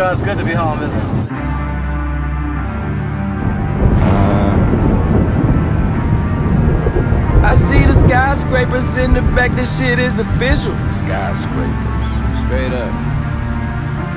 sure it's good to be home, isn't it? Uh, I see the skyscrapers in the back, this shit is official. Skyscrapers. Straight up.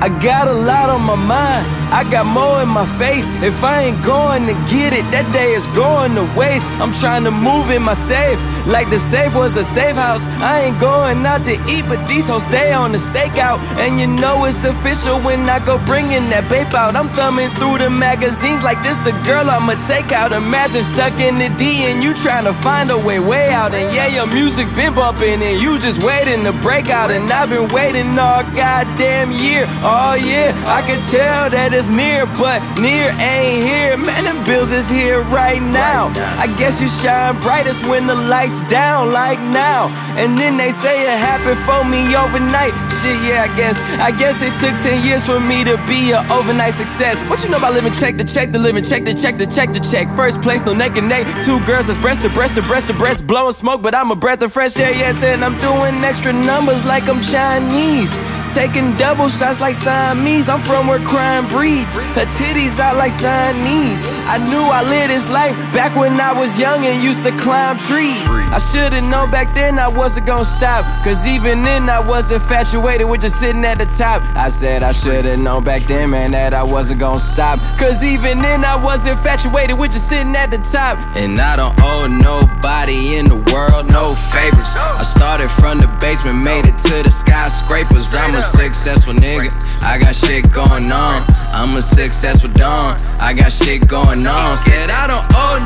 I got a lot on my mind, I got more in my face. If I ain't going to get it, that day is going to waste. I'm trying to move in my safe, like the safe was a safe house. I ain't going out to eat, but these hoes stay on the stakeout. And you know it's official when I go bringing that babe out. I'm thumbing through the magazines like this the girl I'ma take out. Imagine stuck in the D and you trying to find a way way out. And yeah, your music been bumping and you just waiting to break out. And I've been waiting all goddamn year. Oh yeah, I can tell that it's near, but near ain't here. Man, them bills is here right now. I guess you shine brightest when the lights down, like now. And then they say it happened for me overnight. Shit, yeah, I guess. I guess it took 10 years for me to be an overnight success. What you know about living check to check to living check to check to check to check? First place, no neck and neck. Two girls that's breast to breast to breast to breast, blowing smoke, but I'm a breath of fresh air, yes, and I'm doing extra numbers like I'm Chinese. Taking double shots like Siamese. I'm from where crime breeds. Her titties out like Siamese. I knew I lived this life back when I was young and used to climb trees. I should've known back then I wasn't gonna stop. Cause even then I was infatuated with just sitting at the top. I said I should've known back then, man, that I wasn't gonna stop. Cause even then I was infatuated with just sitting at the top. And I don't owe nobody in the world no favors. I started from the basement, made it to the skyscrapers. I'm a successful nigga. I got shit going on. I'm a successful don. I got shit going on. Said I don't owe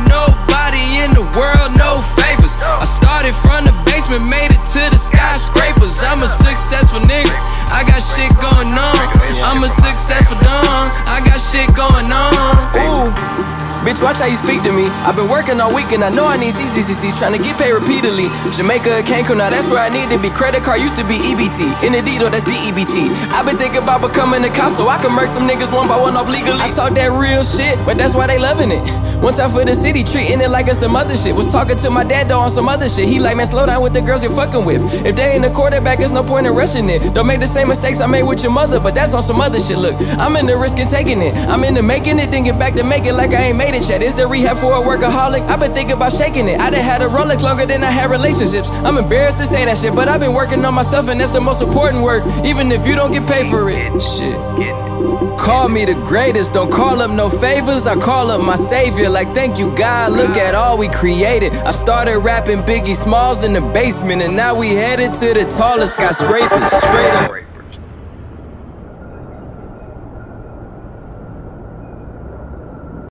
Bitch, watch how you speak to me. I've been working all week and I know I need CCCCs. Trying to get paid repeatedly. Jamaica, Cancun, now that's where I need to be. Credit card used to be EBT. In though, that's DEBT. I've been thinking about becoming a cop so I can murk some niggas one by one off legally. I talk that real shit, but that's why they loving it. One time for the city, treating it like it's the mother shit. Was talking to my dad though on some other shit. He like, man, slow down with the girls you're fucking with. If they ain't the quarterback, there's no point in rushing it. Don't make the same mistakes I made with your mother, but that's on some other shit. Look, I'm in the risk and taking it. I'm in the making it, then get back to make it like I ain't made it yet. It's the rehab for a workaholic. I've been thinking about shaking it. I done had a Rolex longer than I had relationships. I'm embarrassed to say that shit, but I've been working on myself, and that's the most important work. Even if you don't get paid for it. Shit. Call me the greatest, don't call up no favors. I call up my savior, like thank you, God. Look at all we created. I started rapping Biggie Smalls in the basement, and now we headed to the tallest skyscrapers. Straight up.